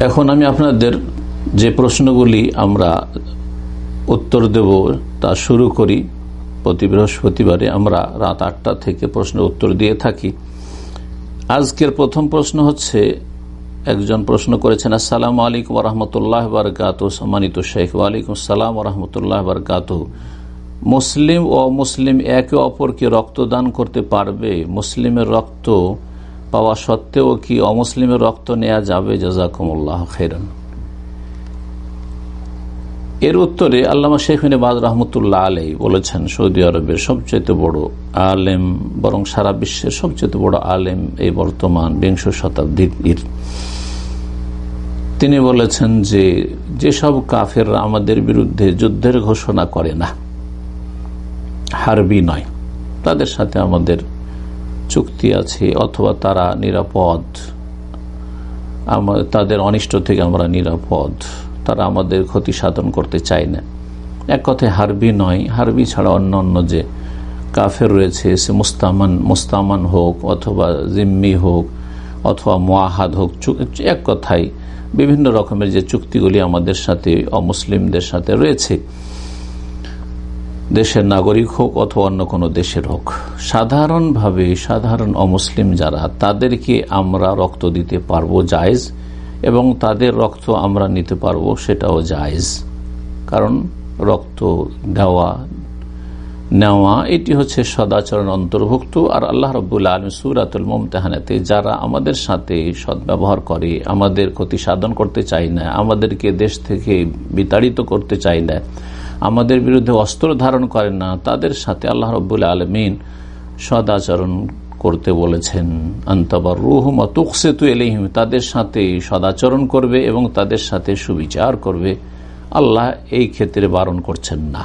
এখন আমি আপনাদের যে প্রশ্নগুলি আমরা উত্তর দেব তা শুরু করি। প্রতি বৃহস্পতিবারে আমরা রাত আটটা থেকে প্রশ্নের উত্তর দিয়ে থাকি। আজকের প্রথম প্রশ্ন হচ্ছে, একজন প্রশ্ন করেছেন, আসসালাম আলাইকুম রহমতুল্লাহ বারকাত সম্মানিত শেখ, ওয়ালাইকুম সালাম রহমতুল্লাহ বারকাত মুসলিম ও মুসলিম একে অপরকে রক্তদান করতে পারবে। মুসলিমের রক্ত পাওয়া সত্ত্বেও কি অমুসলিমের রক্ত নেওয়া যাবে? জাজাকুমুল্লাহ খেরন এর উত্তরে আল্লামা শেখ বাজ রহমতুল্লাহ আলাই বলেছেন, সৌদি আরবের সবচেয়ে বড় আলেম, বরং সারা বিশ্বের সবচেয়ে বড় আলেম এই বর্তমান বিংশ শতাব্দীর তিনি বলেছেন যে, যেসব কাফেররা আমাদের বিরুদ্ধে যুদ্ধের ঘোষণা করে না, হারবি নয়, তাদের সাথে আমাদের চুক্তি আছে অথবা তারা নিরাপদ। তাদের অনিষ্ট থেকে আমরা নিরাপদ। তারা আমাদের ক্ষতি সাধন করতে চায় না। এক কথায় হারবি নয়, হারবি ছাড়া অন্য অন্য যে কাফের রয়েছে, সে মুস্তামান মুস্তামান হোক অথবা জিম্মি হোক অথবা মোয়াহাদ হোক এক কথায় বিভিন্ন রকমের যে চুক্তিগুলি আমাদের সাথে, অমুসলিমদের সাথে রয়েছে দেশের নাগরিক হোক অথবা অন্য কোনো দেশের হোক, সাধারণভাবে সাধারণ অমুসলিম যারা, তাদেরকে আমরা রক্ত দিতে পারব জায়জ এবং তাদের রক্ত আমরা নিতে পারব সেটাও জায়জ। কারণ রক্ত দেওয়া, নেওয়া, এটি হচ্ছে সদাচরণ অন্তর্ভুক্ত। আর আল্লাহ রবুল্লা আলম সুরাতুল মমতাহানাতে যারা আমাদের সাথে সদ্ব্যবহার করে, আমাদের ক্ষতি সাধন করতে চায় না, আমাদেরকে দেশ থেকে বিতাড়িত করতে চায় না আমাদের বিরুদ্ধে অস্ত্র ধারণ করেন না, তাদের সাথে আল্লাহ রব্বুল আলমিন সদাচরণ করতে বলেছেন। আন্তবার রুহম তুকসেতু এলিহিম তাদের সাথে সদাচরণ করবে এবং তাদের সাথে সুবিচার করবে। আল্লাহ এই ক্ষেত্রে বারণ করছেন না।